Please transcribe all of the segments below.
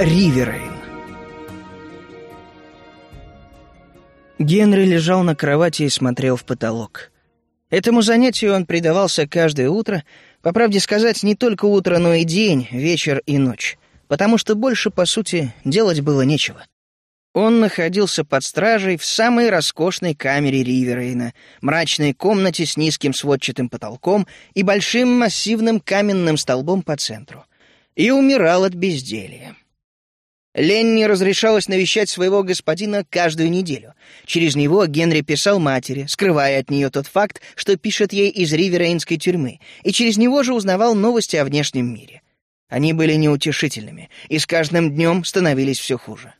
Риверейн. Генри лежал на кровати и смотрел в потолок. Этому занятию он предавался каждое утро, по правде сказать, не только утро, но и день, вечер и ночь, потому что больше, по сути, делать было нечего. Он находился под стражей в самой роскошной камере Риверейна, мрачной комнате с низким сводчатым потолком и большим массивным каменным столбом по центру, и умирал от безделья. Ленни разрешалось навещать своего господина каждую неделю. Через него Генри писал матери, скрывая от нее тот факт, что пишет ей из Риверейнской тюрьмы, и через него же узнавал новости о внешнем мире. Они были неутешительными, и с каждым днем становились все хуже.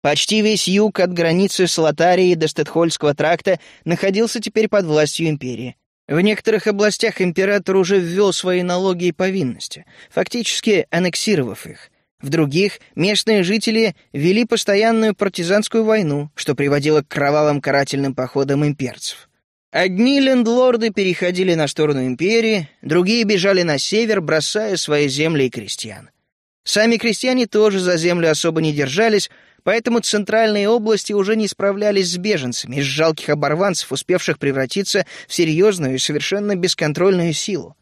Почти весь юг от границы с Лотарией до Стетхольского тракта находился теперь под властью империи. В некоторых областях император уже ввел свои налоги и повинности, фактически аннексировав их — в других местные жители вели постоянную партизанскую войну, что приводило к кровавым карательным походам имперцев. Одни лендлорды переходили на сторону империи, другие бежали на север, бросая свои земли и крестьян. Сами крестьяне тоже за землю особо не держались, поэтому центральные области уже не справлялись с беженцами из жалких оборванцев, успевших превратиться в серьезную и совершенно бесконтрольную силу.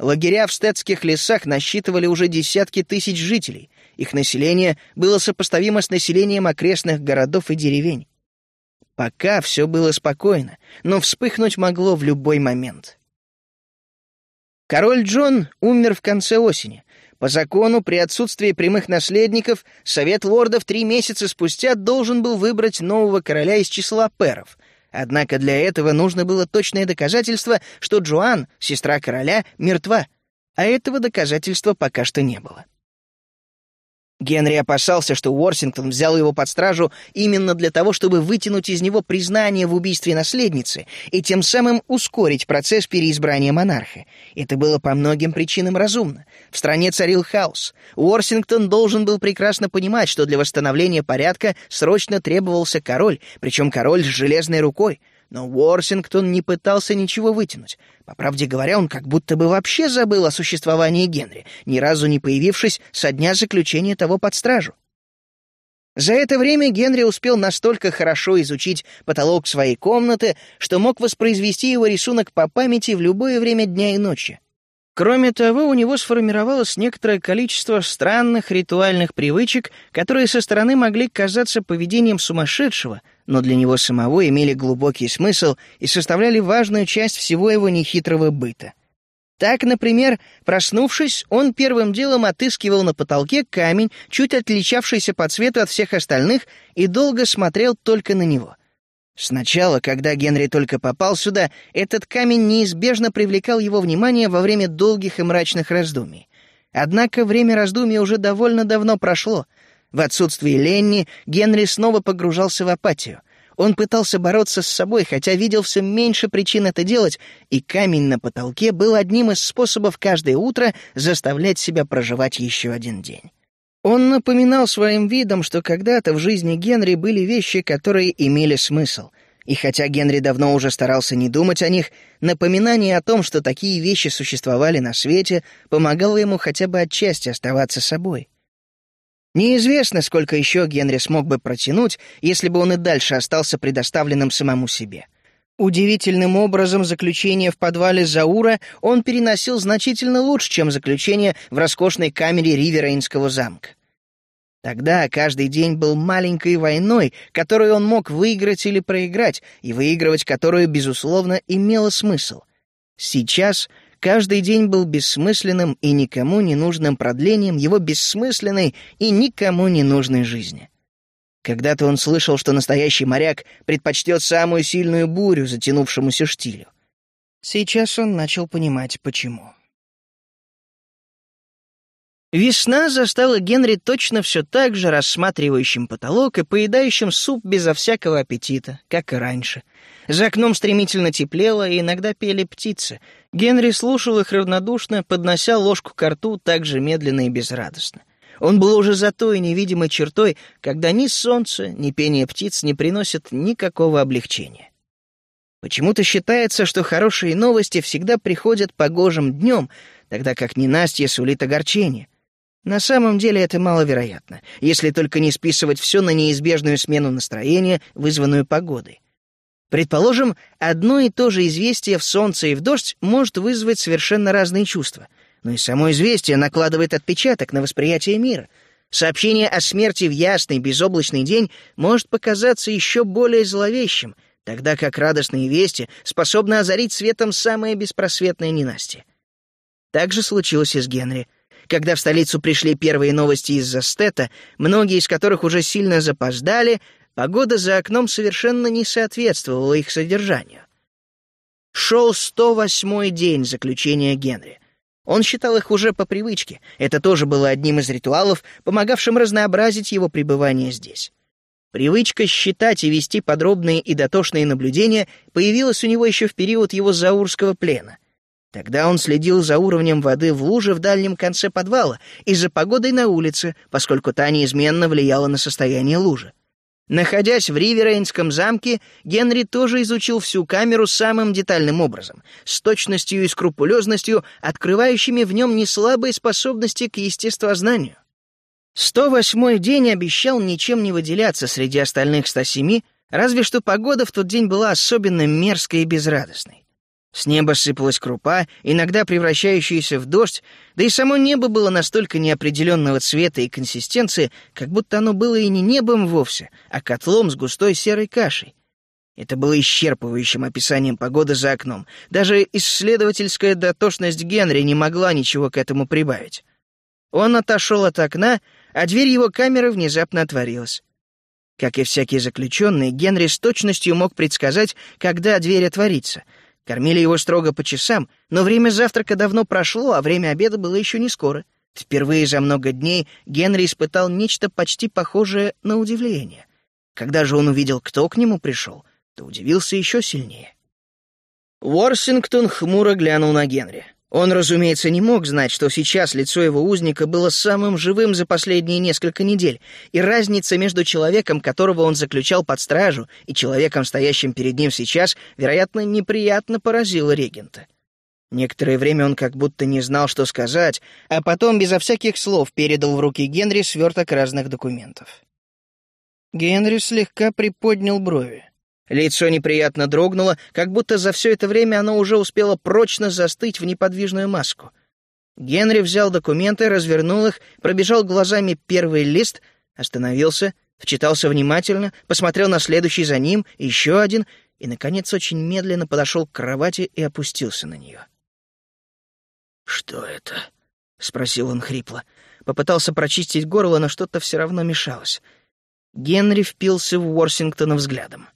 Лагеря в стетских лесах насчитывали уже десятки тысяч жителей. Их население было сопоставимо с населением окрестных городов и деревень. Пока все было спокойно, но вспыхнуть могло в любой момент. Король Джон умер в конце осени. По закону, при отсутствии прямых наследников, Совет лордов три месяца спустя должен был выбрать нового короля из числа перов — Однако для этого нужно было точное доказательство, что Джоан, сестра короля, мертва, а этого доказательства пока что не было. Генри опасался, что Уорсингтон взял его под стражу именно для того, чтобы вытянуть из него признание в убийстве наследницы и тем самым ускорить процесс переизбрания монарха. Это было по многим причинам разумно. В стране царил хаос. Уорсингтон должен был прекрасно понимать, что для восстановления порядка срочно требовался король, причем король с железной рукой — но Уорсингтон не пытался ничего вытянуть. По правде говоря, он как будто бы вообще забыл о существовании Генри, ни разу не появившись со дня заключения того под стражу. За это время Генри успел настолько хорошо изучить потолок своей комнаты, что мог воспроизвести его рисунок по памяти в любое время дня и ночи. Кроме того, у него сформировалось некоторое количество странных ритуальных привычек, которые со стороны могли казаться поведением сумасшедшего, но для него самого имели глубокий смысл и составляли важную часть всего его нехитрого быта. Так, например, проснувшись, он первым делом отыскивал на потолке камень, чуть отличавшийся по цвету от всех остальных, и долго смотрел только на него — Сначала, когда Генри только попал сюда, этот камень неизбежно привлекал его внимание во время долгих и мрачных раздумий. Однако время раздумий уже довольно давно прошло. В отсутствие Ленни Генри снова погружался в апатию. Он пытался бороться с собой, хотя видел все меньше причин это делать, и камень на потолке был одним из способов каждое утро заставлять себя проживать еще один день. Он напоминал своим видом, что когда-то в жизни Генри были вещи, которые имели смысл. И хотя Генри давно уже старался не думать о них, напоминание о том, что такие вещи существовали на свете, помогало ему хотя бы отчасти оставаться собой. Неизвестно, сколько еще Генри смог бы протянуть, если бы он и дальше остался предоставленным самому себе. Удивительным образом заключение в подвале Заура он переносил значительно лучше, чем заключение в роскошной камере Риверейнского замка. Тогда каждый день был маленькой войной, которую он мог выиграть или проиграть, и выигрывать которую, безусловно, имело смысл. Сейчас каждый день был бессмысленным и никому не нужным продлением его бессмысленной и никому не нужной жизни. Когда-то он слышал, что настоящий моряк предпочтет самую сильную бурю затянувшемуся штилю. Сейчас он начал понимать, почему. Весна застала Генри точно все так же рассматривающим потолок и поедающим суп безо всякого аппетита, как и раньше. За окном стремительно теплело, и иногда пели птицы. Генри слушал их равнодушно, поднося ложку к рту так же медленно и безрадостно. Он был уже за той невидимой чертой, когда ни солнце, ни пение птиц не приносят никакого облегчения. Почему-то считается, что хорошие новости всегда приходят погожим днем, тогда как ненастье сулит огорчение. На самом деле это маловероятно, если только не списывать все на неизбежную смену настроения, вызванную погодой. Предположим, одно и то же известие в солнце и в дождь может вызвать совершенно разные чувства, но и само известие накладывает отпечаток на восприятие мира. Сообщение о смерти в ясный, безоблачный день может показаться еще более зловещим, тогда как радостные вести способны озарить светом самое беспросветное ненастье. Так же случилось и с Генри. Когда в столицу пришли первые новости из-за стета, многие из которых уже сильно запоздали, погода за окном совершенно не соответствовала их содержанию. Шел 108-й день заключения Генри. Он считал их уже по привычке. Это тоже было одним из ритуалов, помогавшим разнообразить его пребывание здесь. Привычка считать и вести подробные и дотошные наблюдения появилась у него еще в период его заурского плена. Тогда он следил за уровнем воды в луже в дальнем конце подвала и за погодой на улице, поскольку та неизменно влияла на состояние лужи. Находясь в Риверейнском замке, Генри тоже изучил всю камеру самым детальным образом, с точностью и скрупулезностью, открывающими в нем неслабые способности к естествознанию. 108-й день обещал ничем не выделяться среди остальных 107, разве что погода в тот день была особенно мерзкой и безрадостной. С неба сыпалась крупа, иногда превращающаяся в дождь, да и само небо было настолько неопределенного цвета и консистенции, как будто оно было и не небом вовсе, а котлом с густой серой кашей. Это было исчерпывающим описанием погоды за окном. Даже исследовательская дотошность Генри не могла ничего к этому прибавить. Он отошел от окна, а дверь его камеры внезапно отворилась. Как и всякий заключенный, Генри с точностью мог предсказать, когда дверь отворится — Кормили его строго по часам, но время завтрака давно прошло, а время обеда было еще не скоро. Впервые за много дней Генри испытал нечто почти похожее на удивление. Когда же он увидел, кто к нему пришел, то удивился еще сильнее. Уорсингтон хмуро глянул на Генри. Он, разумеется, не мог знать, что сейчас лицо его узника было самым живым за последние несколько недель, и разница между человеком, которого он заключал под стражу, и человеком, стоящим перед ним сейчас, вероятно, неприятно поразила регента. Некоторое время он как будто не знал, что сказать, а потом безо всяких слов передал в руки Генри сверток разных документов. Генри слегка приподнял брови. Лицо неприятно дрогнуло, как будто за все это время оно уже успело прочно застыть в неподвижную маску. Генри взял документы, развернул их, пробежал глазами первый лист, остановился, вчитался внимательно, посмотрел на следующий за ним, еще один, и, наконец, очень медленно подошел к кровати и опустился на нее. «Что это?» — спросил он хрипло. Попытался прочистить горло, но что-то все равно мешалось. Генри впился в Уорсингтона взглядом.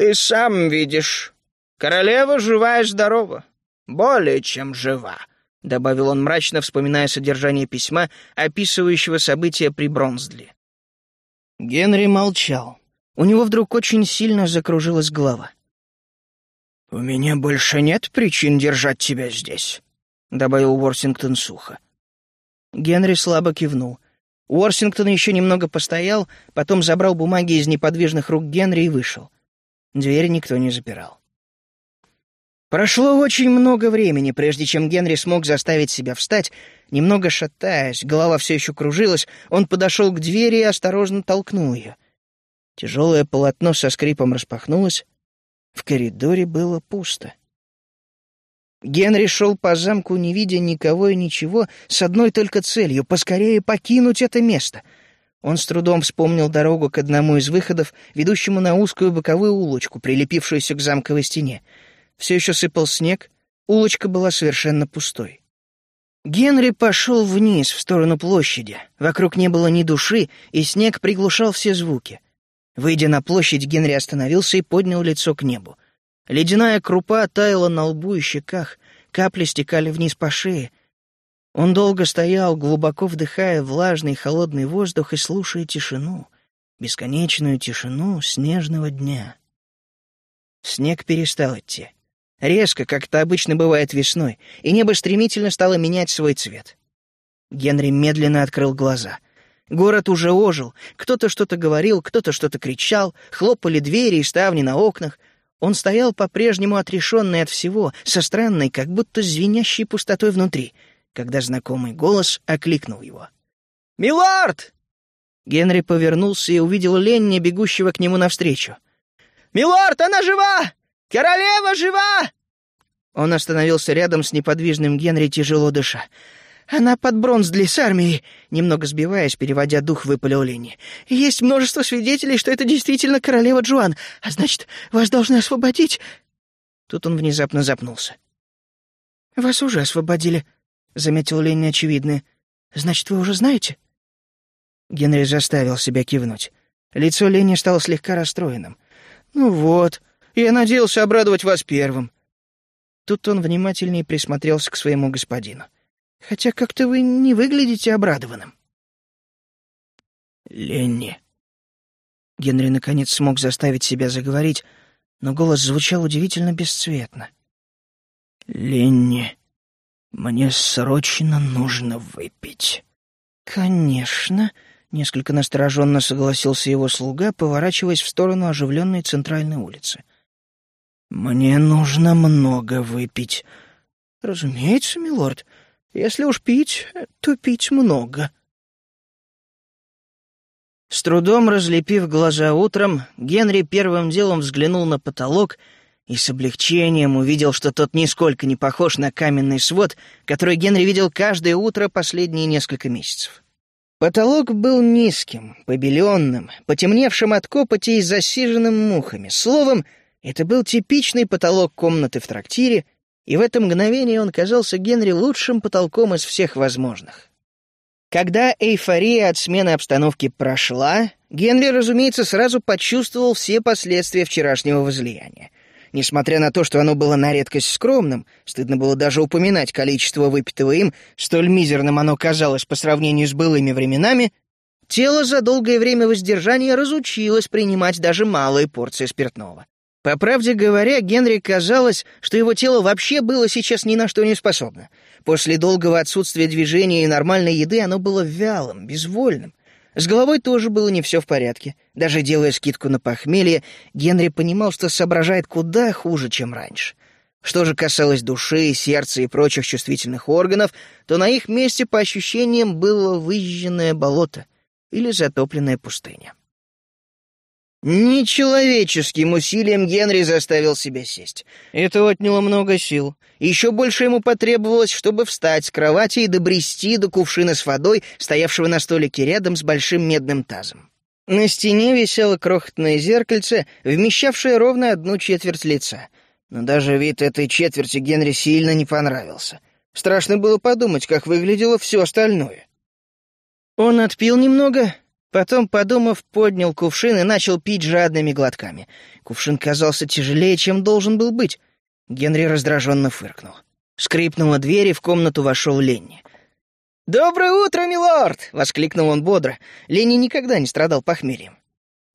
Ты сам видишь. Королева жива и здорова. Более чем жива», — добавил он мрачно, вспоминая содержание письма, описывающего события при Бронздли. Генри молчал. У него вдруг очень сильно закружилась голова. «У меня больше нет причин держать тебя здесь», — добавил Уорсингтон сухо. Генри слабо кивнул. Уорсингтон еще немного постоял, потом забрал бумаги из неподвижных рук Генри и вышел. Дверь никто не запирал. Прошло очень много времени, прежде чем Генри смог заставить себя встать. Немного шатаясь, голова все еще кружилась, он подошел к двери и осторожно толкнул ее. Тяжелое полотно со скрипом распахнулось. В коридоре было пусто. Генри шел по замку, не видя никого и ничего, с одной только целью — поскорее покинуть это место — он с трудом вспомнил дорогу к одному из выходов, ведущему на узкую боковую улочку, прилепившуюся к замковой стене. Все еще сыпал снег, улочка была совершенно пустой. Генри пошел вниз, в сторону площади. Вокруг не было ни души, и снег приглушал все звуки. Выйдя на площадь, Генри остановился и поднял лицо к небу. Ледяная крупа таяла на лбу и щеках, капли стекали вниз по шее. Он долго стоял, глубоко вдыхая влажный холодный воздух и слушая тишину, бесконечную тишину снежного дня. Снег перестал идти. Резко, как это обычно бывает весной, и небо стремительно стало менять свой цвет. Генри медленно открыл глаза. Город уже ожил, кто-то что-то говорил, кто-то что-то кричал, хлопали двери и ставни на окнах. Он стоял по-прежнему отрешенный от всего, со странной, как будто звенящей пустотой внутри — когда знакомый голос окликнул его. «Милорд!» Генри повернулся и увидел Ленни, бегущего к нему навстречу. «Милорд, она жива! Королева жива!» Он остановился рядом с неподвижным Генри, тяжело дыша. «Она под бронз для с армией», — немного сбиваясь, переводя дух, выпалил Ленни. «Есть множество свидетелей, что это действительно королева Джоан, а значит, вас должны освободить». Тут он внезапно запнулся. «Вас уже освободили», — заметил Ленни очевидное. «Значит, вы уже знаете?» Генри заставил себя кивнуть. Лицо Ленни стало слегка расстроенным. «Ну вот, я надеялся обрадовать вас первым». Тут он внимательнее присмотрелся к своему господину. «Хотя как-то вы не выглядите обрадованным». «Ленни». Генри наконец смог заставить себя заговорить, но голос звучал удивительно бесцветно. «Ленни, мне срочно нужно выпить». «Конечно», — несколько настороженно согласился его слуга, поворачиваясь в сторону оживленной центральной улицы. «Мне нужно много выпить». «Разумеется, милорд. Если уж пить, то пить много». С трудом разлепив глаза утром, Генри первым делом взглянул на потолок и с облегчением увидел, что тот нисколько не похож на каменный свод, который Генри видел каждое утро последние несколько месяцев. Потолок был низким, побеленным, потемневшим от копоти и засиженным мухами. Словом, это был типичный потолок комнаты в трактире, и в это мгновение он казался Генри лучшим потолком из всех возможных. Когда эйфория от смены обстановки прошла, Генри, разумеется, сразу почувствовал все последствия вчерашнего возлияния. Несмотря на то, что оно было на редкость скромным, стыдно было даже упоминать количество выпитого им, столь мизерным оно казалось по сравнению с былыми временами, тело за долгое время воздержания разучилось принимать даже малые порции спиртного. По правде говоря, Генри казалось, что его тело вообще было сейчас ни на что не способно. После долгого отсутствия движения и нормальной еды оно было вялым, безвольным. С головой тоже было не все в порядке. Даже делая скидку на похмелье, Генри понимал, что соображает куда хуже, чем раньше. Что же касалось души, сердца и прочих чувствительных органов, то на их месте, по ощущениям, было выжженное болото или затопленная пустыня. Нечеловеческим усилием Генри заставил себя сесть. Это отняло много сил. Еще больше ему потребовалось, чтобы встать с кровати и добрести до кувшина с водой, стоявшего на столике рядом с большим медным тазом. На стене висело крохотное зеркальце, вмещавшее ровно одну четверть лица. Но даже вид этой четверти Генри сильно не понравился. Страшно было подумать, как выглядело все остальное. Он отпил немного, Потом, подумав, поднял кувшин и начал пить жадными глотками. Кувшин казался тяжелее, чем должен был быть. Генри раздраженно фыркнул. Скрипнула дверь, и в комнату вошел Ленни. «Доброе утро, милорд!» — воскликнул он бодро. Ленни никогда не страдал похмельем.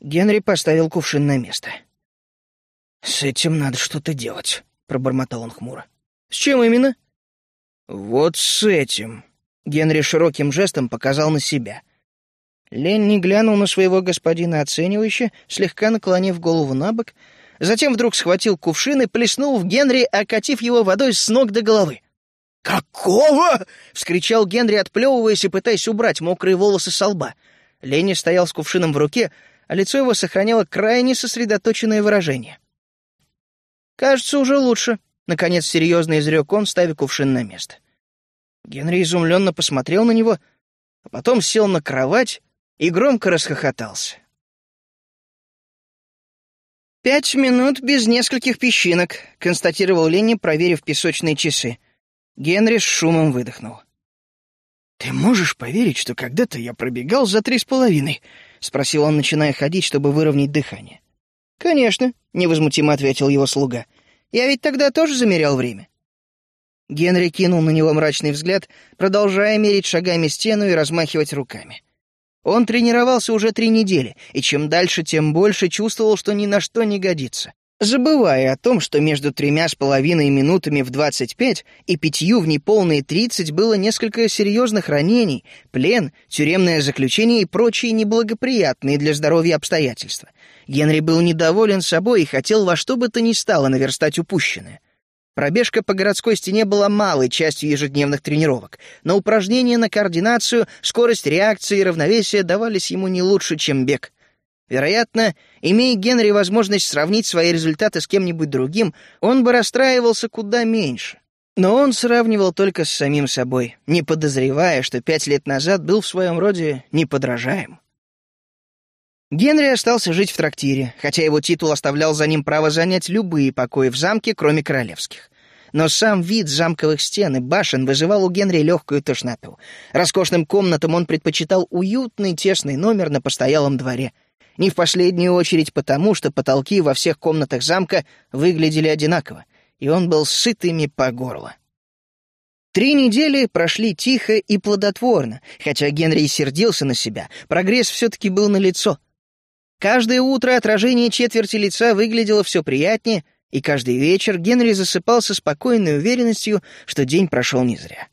Генри поставил кувшин на место. «С этим надо что-то делать», — пробормотал он хмуро. «С чем именно?» «Вот с этим». Генри широким жестом показал на себя — Ленни глянул на своего господина оценивающе, слегка наклонив голову на бок, затем вдруг схватил кувшин и плеснул в Генри, окатив его водой с ног до головы. «Какого?» — вскричал Генри, отплевываясь и пытаясь убрать мокрые волосы со лба. Ленни стоял с кувшином в руке, а лицо его сохраняло крайне сосредоточенное выражение. «Кажется, уже лучше», — наконец серьезно изрек он, ставя кувшин на место. Генри изумленно посмотрел на него, а потом сел на кровать и громко расхохотался. «Пять минут без нескольких песчинок», — констатировал Ленни, проверив песочные часы. Генри с шумом выдохнул. «Ты можешь поверить, что когда-то я пробегал за три с половиной?» — спросил он, начиная ходить, чтобы выровнять дыхание. «Конечно», — невозмутимо ответил его слуга. «Я ведь тогда тоже замерял время». Генри кинул на него мрачный взгляд, продолжая мерить шагами стену и размахивать руками. Он тренировался уже три недели, и чем дальше, тем больше чувствовал, что ни на что не годится. Забывая о том, что между тремя с половиной минутами в двадцать пять и пятью в неполные тридцать было несколько серьезных ранений, плен, тюремное заключение и прочие неблагоприятные для здоровья обстоятельства. Генри был недоволен собой и хотел во что бы то ни стало наверстать упущенное. Пробежка по городской стене была малой частью ежедневных тренировок, но упражнения на координацию, скорость реакции и равновесие давались ему не лучше, чем бег. Вероятно, имея Генри возможность сравнить свои результаты с кем-нибудь другим, он бы расстраивался куда меньше. Но он сравнивал только с самим собой, не подозревая, что пять лет назад был в своем роде неподражаем. Генри остался жить в трактире, хотя его титул оставлял за ним право занять любые покои в замке, кроме королевских. Но сам вид замковых стен и башен вызывал у Генри легкую тошноту. Роскошным комнатам он предпочитал уютный тесный номер на постоялом дворе. Не в последнюю очередь потому, что потолки во всех комнатах замка выглядели одинаково, и он был сытыми по горло. Три недели прошли тихо и плодотворно, хотя Генри и сердился на себя, прогресс все-таки был налицо. Каждое утро отражение четверти лица выглядело все приятнее, и каждый вечер Генри засыпал со спокойной уверенностью, что день прошел не зря.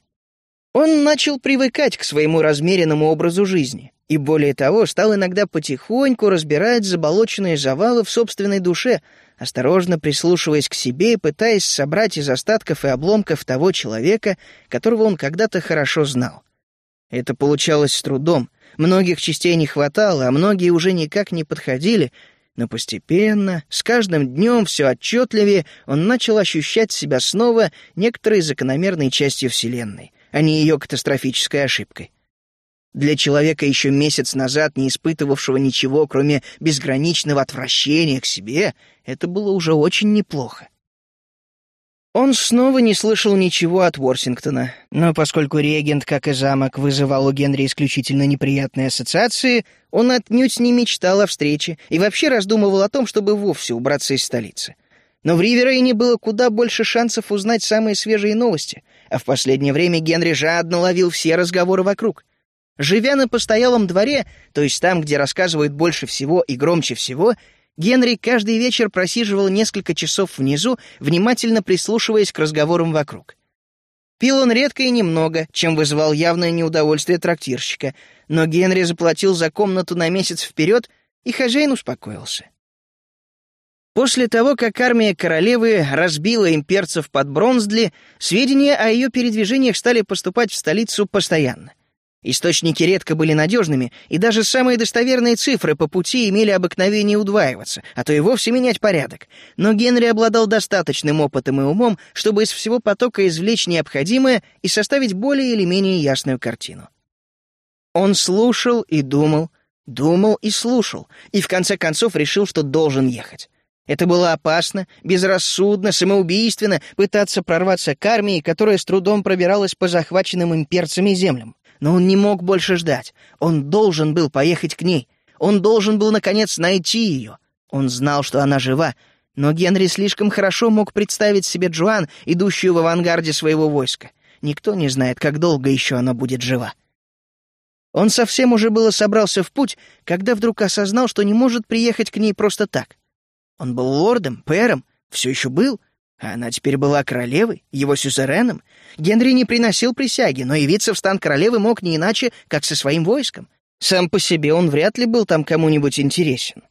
Он начал привыкать к своему размеренному образу жизни, и более того, стал иногда потихоньку разбирать заболоченные завалы в собственной душе, осторожно прислушиваясь к себе и пытаясь собрать из остатков и обломков того человека, которого он когда-то хорошо знал. Это получалось с трудом — Многих частей не хватало, а многие уже никак не подходили, но постепенно, с каждым днем все отчетливее, он начал ощущать себя снова некоторой закономерной частью Вселенной, а не ее катастрофической ошибкой. Для человека еще месяц назад, не испытывавшего ничего, кроме безграничного отвращения к себе, это было уже очень неплохо. Он снова не слышал ничего от Ворсингтона, но поскольку регент, как и замок, вызывал у Генри исключительно неприятные ассоциации, он отнюдь не мечтал о встрече и вообще раздумывал о том, чтобы вовсе убраться из столицы. Но в Риверейне было куда больше шансов узнать самые свежие новости, а в последнее время Генри жадно ловил все разговоры вокруг. Живя на постоялом дворе, то есть там, где рассказывают больше всего и громче всего, Генри каждый вечер просиживал несколько часов внизу, внимательно прислушиваясь к разговорам вокруг. Пил он редко и немного, чем вызывал явное неудовольствие трактирщика, но Генри заплатил за комнату на месяц вперед, и хозяин успокоился. После того, как армия королевы разбила имперцев под Бронздли, сведения о ее передвижениях стали поступать в столицу постоянно. Источники редко были надежными, и даже самые достоверные цифры по пути имели обыкновение удваиваться, а то и вовсе менять порядок. Но Генри обладал достаточным опытом и умом, чтобы из всего потока извлечь необходимое и составить более или менее ясную картину. Он слушал и думал, думал и слушал, и в конце концов решил, что должен ехать. Это было опасно, безрассудно, самоубийственно пытаться прорваться к армии, которая с трудом пробиралась по захваченным имперцами землям. Но он не мог больше ждать. Он должен был поехать к ней. Он должен был, наконец, найти ее. Он знал, что она жива, но Генри слишком хорошо мог представить себе Джоан, идущую в авангарде своего войска. Никто не знает, как долго еще она будет жива. Он совсем уже было собрался в путь, когда вдруг осознал, что не может приехать к ней просто так. Он был лордом, пэром, все еще был — она теперь была королевой, его сюзереном. Генри не приносил присяги, но явиться в стан королевы мог не иначе, как со своим войском. Сам по себе он вряд ли был там кому-нибудь интересен.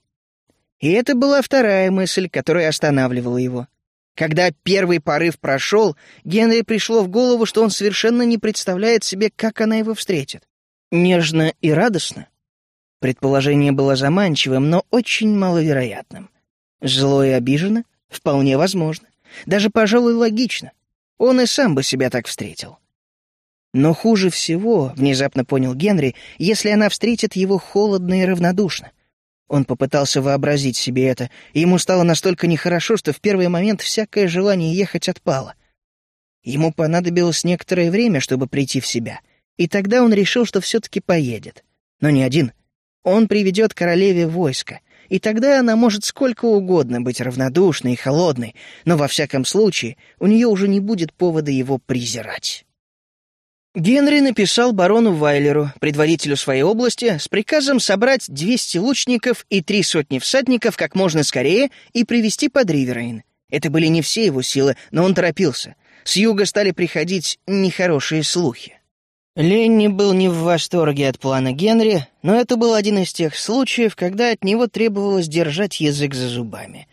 И это была вторая мысль, которая останавливала его. Когда первый порыв прошел, Генри пришло в голову, что он совершенно не представляет себе, как она его встретит. Нежно и радостно. Предположение было заманчивым, но очень маловероятным. Зло и обиженно? Вполне возможно. Даже, пожалуй, логично. Он и сам бы себя так встретил. Но хуже всего, внезапно понял Генри, если она встретит его холодно и равнодушно. Он попытался вообразить себе это, и ему стало настолько нехорошо, что в первый момент всякое желание ехать отпало. Ему понадобилось некоторое время, чтобы прийти в себя, и тогда он решил, что все-таки поедет. Но не один. Он приведет королеве войско — и тогда она может сколько угодно быть равнодушной и холодной, но во всяком случае у нее уже не будет повода его презирать. Генри написал барону Вайлеру, предводителю своей области, с приказом собрать 200 лучников и три сотни всадников как можно скорее и привести под Риверейн. Это были не все его силы, но он торопился. С юга стали приходить нехорошие слухи. Ленни был не в восторге от плана Генри, но это был один из тех случаев, когда от него требовалось держать язык за зубами.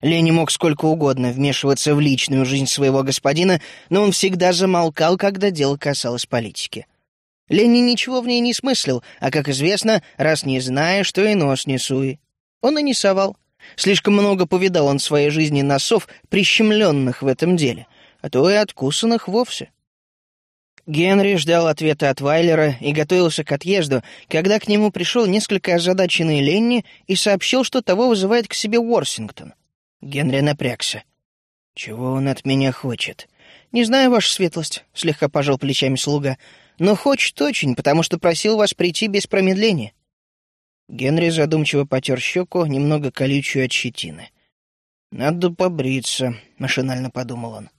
Ленни мог сколько угодно вмешиваться в личную жизнь своего господина, но он всегда замолкал, когда дело касалось политики. Ленни ничего в ней не смыслил, а, как известно, раз не зная, что и нос не суй. Он и не совал. Слишком много повидал он в своей жизни носов, прищемленных в этом деле, а то и откусанных вовсе. Генри ждал ответа от Вайлера и готовился к отъезду, когда к нему пришел несколько озадаченный Ленни и сообщил, что того вызывает к себе Уорсингтон. Генри напрягся. «Чего он от меня хочет?» «Не знаю, ваша светлость», — слегка пожал плечами слуга, «но хочет очень, потому что просил вас прийти без промедления». Генри задумчиво потер щеку, немного колючую от щетины. «Надо побриться», — машинально подумал он.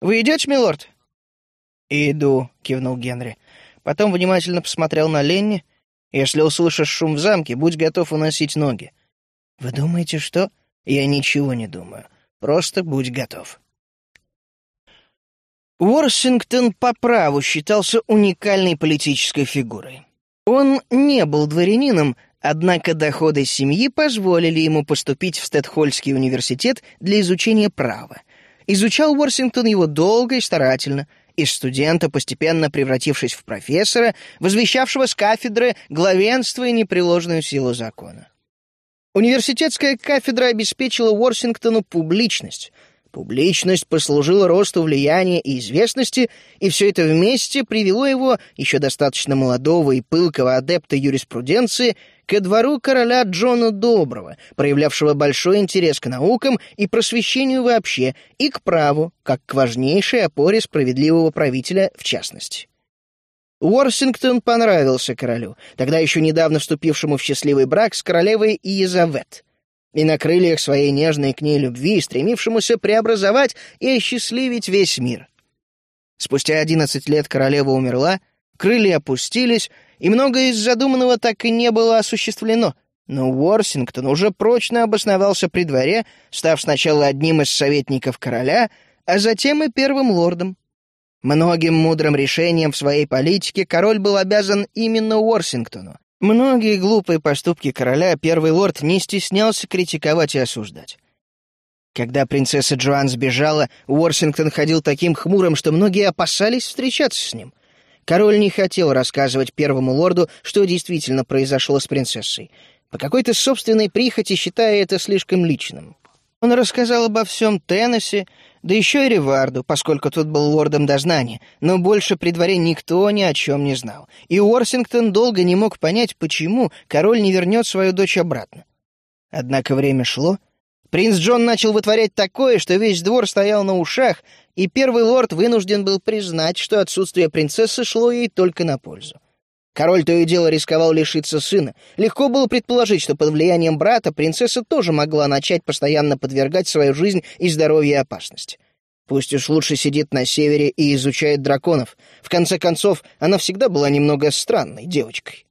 «Вы идете, милорд?» «Иду», — кивнул Генри. Потом внимательно посмотрел на Ленни. «Если услышишь шум в замке, будь готов уносить ноги». «Вы думаете, что...» «Я ничего не думаю. Просто будь готов». Уорсингтон по праву считался уникальной политической фигурой. Он не был дворянином, однако доходы семьи позволили ему поступить в Стэтхольский университет для изучения права. Изучал Уорсингтон его долго и старательно — из студента, постепенно превратившись в профессора, возвещавшего с кафедры главенство и непреложную силу закона. Университетская кафедра обеспечила Уорсингтону публичность. Публичность послужила росту влияния и известности, и все это вместе привело его, еще достаточно молодого и пылкого адепта юриспруденции, ко двору короля Джона Доброго, проявлявшего большой интерес к наукам и просвещению вообще, и к праву, как к важнейшей опоре справедливого правителя в частности. Уорсингтон понравился королю, тогда еще недавно вступившему в счастливый брак с королевой Иезавет, и на крыльях своей нежной к ней любви, стремившемуся преобразовать и осчастливить весь мир. Спустя одиннадцать лет королева умерла, крылья опустились, и многое из задуманного так и не было осуществлено. Но Уорсингтон уже прочно обосновался при дворе, став сначала одним из советников короля, а затем и первым лордом. Многим мудрым решением в своей политике король был обязан именно Уорсингтону. Многие глупые поступки короля первый лорд не стеснялся критиковать и осуждать. Когда принцесса Джоан сбежала, Уорсингтон ходил таким хмурым, что многие опасались встречаться с ним. Король не хотел рассказывать первому лорду, что действительно произошло с принцессой, по какой-то собственной прихоти считая это слишком личным. Он рассказал обо всем Теннесси, да еще и Реварду, поскольку тот был лордом дознания, но больше при дворе никто ни о чем не знал, и Уорсингтон долго не мог понять, почему король не вернет свою дочь обратно. Однако время шло, Принц Джон начал вытворять такое, что весь двор стоял на ушах, и первый лорд вынужден был признать, что отсутствие принцессы шло ей только на пользу. Король то и дело рисковал лишиться сына. Легко было предположить, что под влиянием брата принцесса тоже могла начать постоянно подвергать свою жизнь и здоровье опасности. Пусть уж лучше сидит на севере и изучает драконов. В конце концов, она всегда была немного странной девочкой.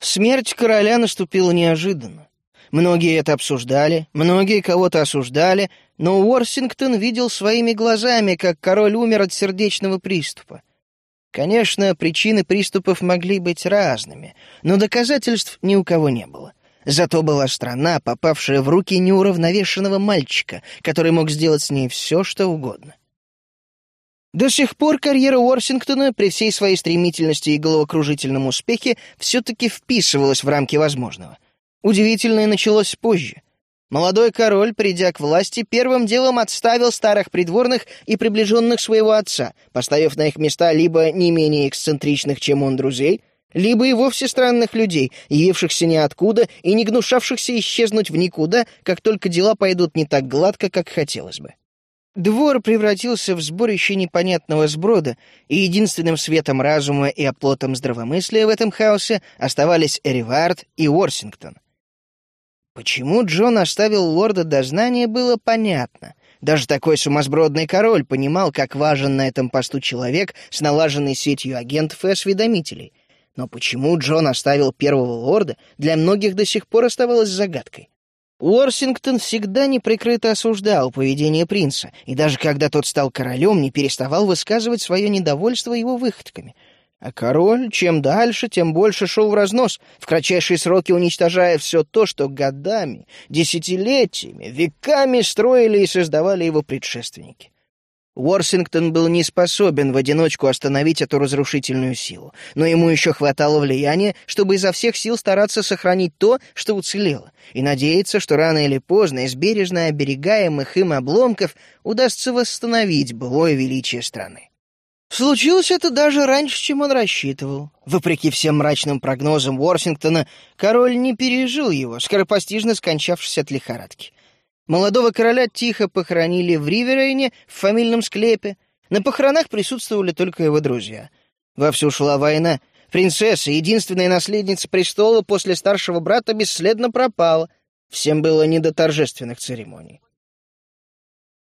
Смерть короля наступила неожиданно. Многие это обсуждали, многие кого-то осуждали, но Уорсингтон видел своими глазами, как король умер от сердечного приступа. Конечно, причины приступов могли быть разными, но доказательств ни у кого не было. Зато была страна, попавшая в руки неуравновешенного мальчика, который мог сделать с ней все, что угодно. До сих пор карьера Уорсингтона при всей своей стремительности и головокружительном успехе все-таки вписывалась в рамки возможного — Удивительное началось позже. Молодой король, придя к власти, первым делом отставил старых придворных и приближенных своего отца, поставив на их места либо не менее эксцентричных, чем он, друзей, либо и вовсе странных людей, явившихся ниоткуда и не гнушавшихся исчезнуть в никуда, как только дела пойдут не так гладко, как хотелось бы. Двор превратился в сборище непонятного сброда, и единственным светом разума и оплотом здравомыслия в этом хаосе оставались Эривард и Уорсингтон — Почему Джон оставил лорда дознания, было понятно. Даже такой сумасбродный король понимал, как важен на этом посту человек с налаженной сетью агентов и осведомителей. Но почему Джон оставил первого лорда, для многих до сих пор оставалось загадкой. Уорсингтон всегда неприкрыто осуждал поведение принца, и даже когда тот стал королем, не переставал высказывать свое недовольство его выходками. А король чем дальше, тем больше шел в разнос, в кратчайшие сроки уничтожая все то, что годами, десятилетиями, веками строили и создавали его предшественники. Уорсингтон был не способен в одиночку остановить эту разрушительную силу, но ему еще хватало влияния, чтобы изо всех сил стараться сохранить то, что уцелело, и надеяться, что рано или поздно из бережно оберегаемых им обломков удастся восстановить былое величие страны. Случилось это даже раньше, чем он рассчитывал. Вопреки всем мрачным прогнозам Уорсингтона, король не пережил его, скоропостижно скончавшись от лихорадки. Молодого короля тихо похоронили в Риверейне, в фамильном склепе. На похоронах присутствовали только его друзья. Вовсю шла война. Принцесса, единственная наследница престола после старшего брата, бесследно пропала. Всем было не до торжественных церемоний.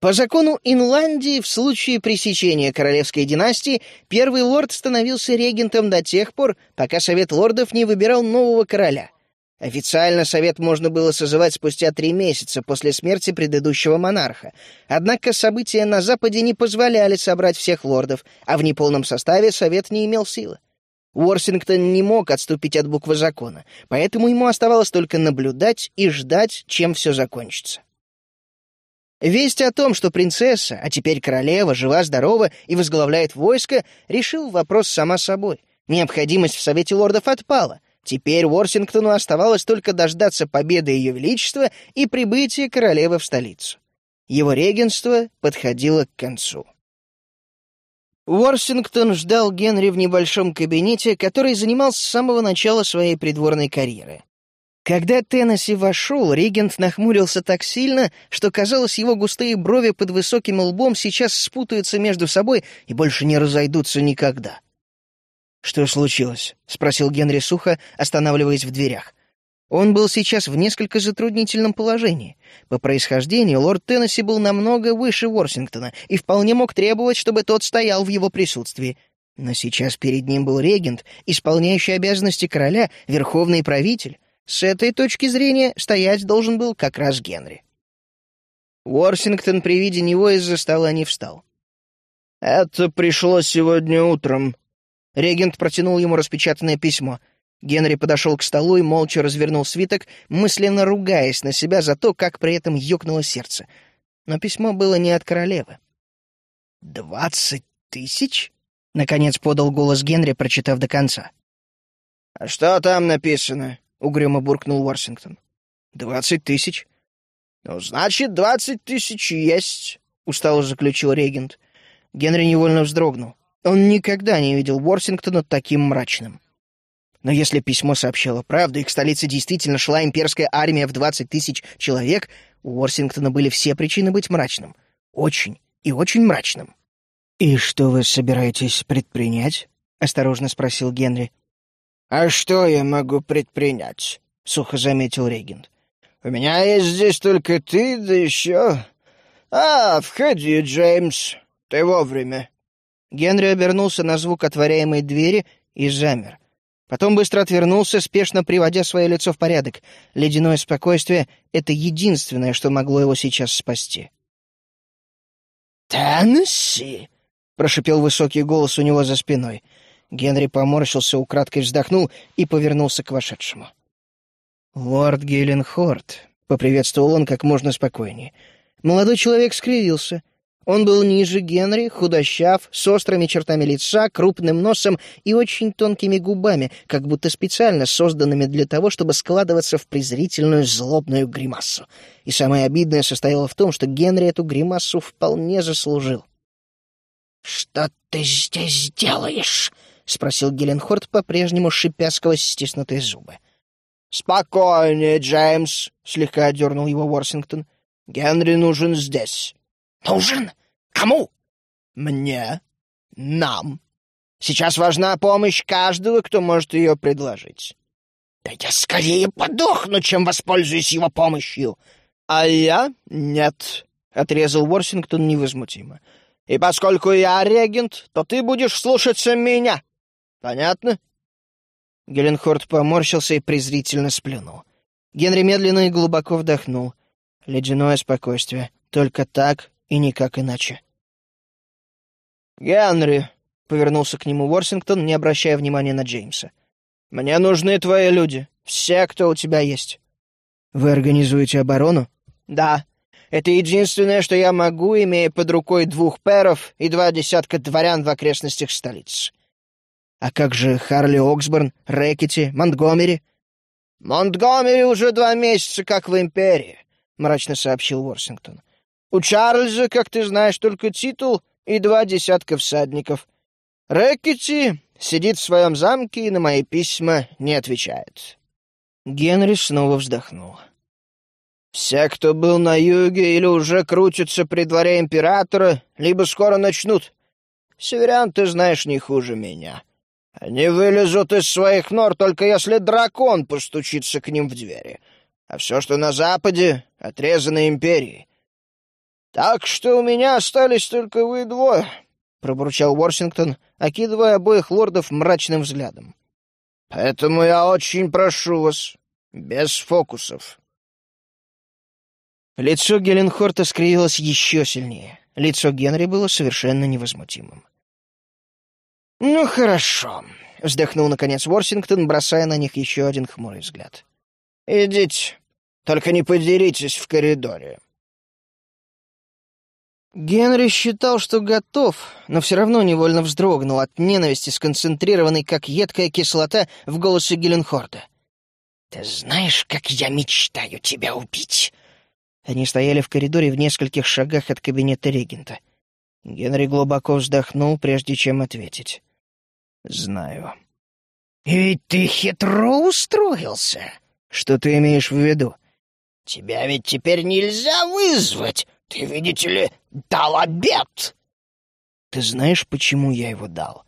По закону Инландии, в случае пресечения королевской династии, первый лорд становился регентом до тех пор, пока Совет лордов не выбирал нового короля. Официально совет можно было созывать спустя три месяца после смерти предыдущего монарха. Однако события на Западе не позволяли собрать всех лордов, а в неполном составе совет не имел силы. Уорсингтон не мог отступить от буквы закона, поэтому ему оставалось только наблюдать и ждать, чем все закончится. Весть о том, что принцесса, а теперь королева, жива-здорова и возглавляет войско, решил вопрос сама собой. Необходимость в Совете лордов отпала, Теперь Уорсингтону оставалось только дождаться победы Ее Величества и прибытия королевы в столицу. Его регенство подходило к концу. Уорсингтон ждал Генри в небольшом кабинете, который занимал с самого начала своей придворной карьеры. Когда Теннесси вошел, регент нахмурился так сильно, что, казалось, его густые брови под высоким лбом сейчас спутаются между собой и больше не разойдутся никогда. «Что случилось?» — спросил Генри сухо, останавливаясь в дверях. Он был сейчас в несколько затруднительном положении. По происхождению лорд Теннесси был намного выше Ворсингтона и вполне мог требовать, чтобы тот стоял в его присутствии. Но сейчас перед ним был регент, исполняющий обязанности короля, верховный правитель. С этой точки зрения стоять должен был как раз Генри. Уорсингтон при виде него из-за стола не встал. «Это пришло сегодня утром», Регент протянул ему распечатанное письмо. Генри подошел к столу и молча развернул свиток, мысленно ругаясь на себя за то, как при этом ёкнуло сердце. Но письмо было не от королевы. «Двадцать тысяч?» — наконец подал голос Генри, прочитав до конца. «А что там написано?» — угрюмо буркнул Уорсингтон. «Двадцать тысяч». «Ну, значит, двадцать тысяч есть», — устало заключил регент. Генри невольно вздрогнул. Он никогда не видел Уорсингтона таким мрачным. Но если письмо сообщало правду, и к столице действительно шла имперская армия в двадцать тысяч человек, у Уорсингтона были все причины быть мрачным. Очень и очень мрачным. «И что вы собираетесь предпринять?» — осторожно спросил Генри. «А что я могу предпринять?» — сухо заметил регент. «У меня есть здесь только ты, да еще...» «А, входи, Джеймс. Ты вовремя. Генри обернулся на звук отворяемой двери и замер. Потом быстро отвернулся, спешно приводя свое лицо в порядок. Ледяное спокойствие — это единственное, что могло его сейчас спасти. «Теннесси!» — прошипел высокий голос у него за спиной. Генри поморщился, украдкой вздохнул и повернулся к вошедшему. «Лорд Гейленхорд», — поприветствовал он как можно спокойнее. Молодой человек скривился — он был ниже Генри, худощав, с острыми чертами лица, крупным носом и очень тонкими губами, как будто специально созданными для того, чтобы складываться в презрительную злобную гримасу. И самое обидное состояло в том, что Генри эту гримасу вполне заслужил. «Что ты здесь делаешь?» — спросил Геленхорд, по-прежнему шипя сквозь стиснутые зубы. «Спокойнее, Джеймс», — слегка одернул его Ворсингтон. «Генри нужен здесь». Нужен? Кому? Мне. Нам. Сейчас важна помощь каждого, кто может ее предложить. Да я скорее подохну, чем воспользуюсь его помощью. А я — нет, — отрезал Ворсингтон невозмутимо. И поскольку я регент, то ты будешь слушаться меня. Понятно? Геленхорд поморщился и презрительно сплюнул. Генри медленно и глубоко вдохнул. Ледяное спокойствие. Только так и никак иначе. «Генри, — повернулся к нему Уорсингтон, не обращая внимания на Джеймса. «Мне нужны твои люди. Все, кто у тебя есть». «Вы организуете оборону?» «Да. Это единственное, что я могу, имея под рукой двух перов и два десятка дворян в окрестностях столицы». «А как же Харли Оксборн, Рэкетти, Монтгомери?» «Монтгомери уже два месяца как в Империи», — мрачно сообщил Уорсингтон. «У Чарльза, как ты знаешь, только титул и два десятка всадников. Рэкетти сидит в своем замке и на мои письма не отвечает». Генри снова вздохнул. «Все, кто был на юге или уже крутятся при дворе императора, либо скоро начнут. Северян ты знаешь не хуже меня. Они вылезут из своих нор, только если дракон постучится к ним в двери. А все, что на западе, отрезано империей. Так что у меня остались только вы двое, — пробурчал Уорсингтон, окидывая обоих лордов мрачным взглядом. Поэтому я очень прошу вас, без фокусов. Лицо Геленхорта скривилось еще сильнее. Лицо Генри было совершенно невозмутимым. «Ну, хорошо», — вздохнул, наконец, Ворсингтон, бросая на них еще один хмурый взгляд. «Идите, только не подеритесь в коридоре». Генри считал, что готов, но все равно невольно вздрогнул от ненависти, сконцентрированной, как едкая кислота, в голосе Геленхорда. «Ты знаешь, как я мечтаю тебя убить?» Они стояли в коридоре в нескольких шагах от кабинета регента. Генри глубоко вздохнул, прежде чем ответить. «Знаю». «Ведь ты хитро устроился». «Что ты имеешь в виду?» «Тебя ведь теперь нельзя вызвать. Ты, видите ли, дал обед». «Ты знаешь, почему я его дал?»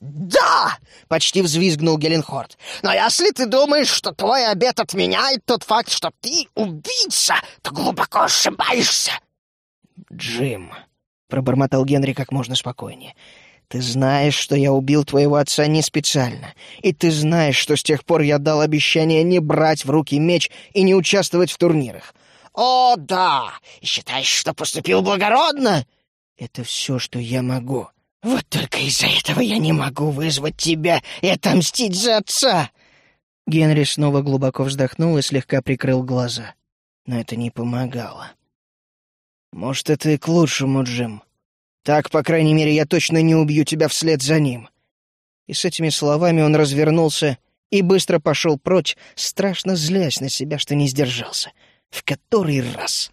«Да!» — почти взвизгнул Геленхорд. «Но если ты думаешь, что твой обед отменяет тот факт, что ты убийца, то глубоко ошибаешься!» «Джим», — пробормотал Генри как можно спокойнее, — «ты знаешь, что я убил твоего отца не специально, и ты знаешь, что с тех пор я дал обещание не брать в руки меч и не участвовать в турнирах». «О, да! И считаешь, что поступил благородно?» «Это все, что я могу». Вот только из-за этого я не могу вызвать тебя и отомстить за отца!» Генри снова глубоко вздохнул и слегка прикрыл глаза. Но это не помогало. «Может, это и к лучшему, Джим. Так, по крайней мере, я точно не убью тебя вслед за ним». И с этими словами он развернулся и быстро пошел прочь, страшно злясь на себя, что не сдержался. В который раз.